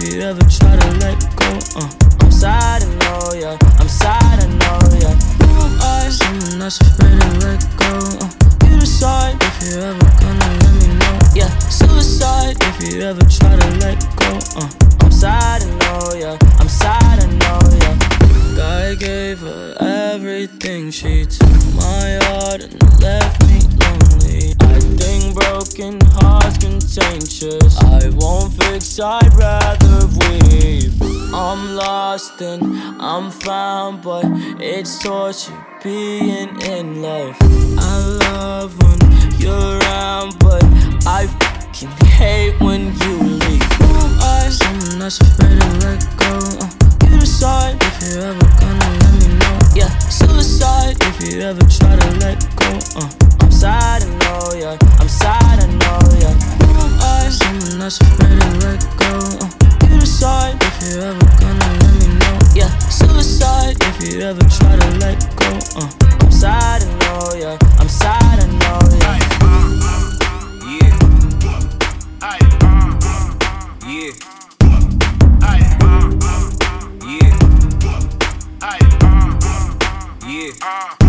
if you ever try to let go. Uh. I'm sad, I know, yeah. I'm sad, I know, yeah. I'm not afraid to let go. Uh, you decide if you ever gonna let me know. Yeah, suicide if you ever try to let go. Uh, I'm sad, I know, yeah. I'm sad, I know, yeah. I gave her everything. She took my heart and left me lonely. I think broken hearts contagious. I won't fix, I'd rather weep. I'm lost and I'm found, but it's torture being in love. I love when you're around, but I fucking hate when you leave. I'm not afraid to let go. Uh, you decide if you ever gonna let me know. Yeah, suicide if you ever try to let go. Uh, I'm sad, I know, yeah. I'm sad, I know, yeah. I'm not afraid to let go. Uh, you decide you ever gonna let me know, yeah. Suicide if you ever try to let go. Uh, I'm sad, I know, yeah. I'm sad, I know, yeah. Yeah. Yeah. Yeah.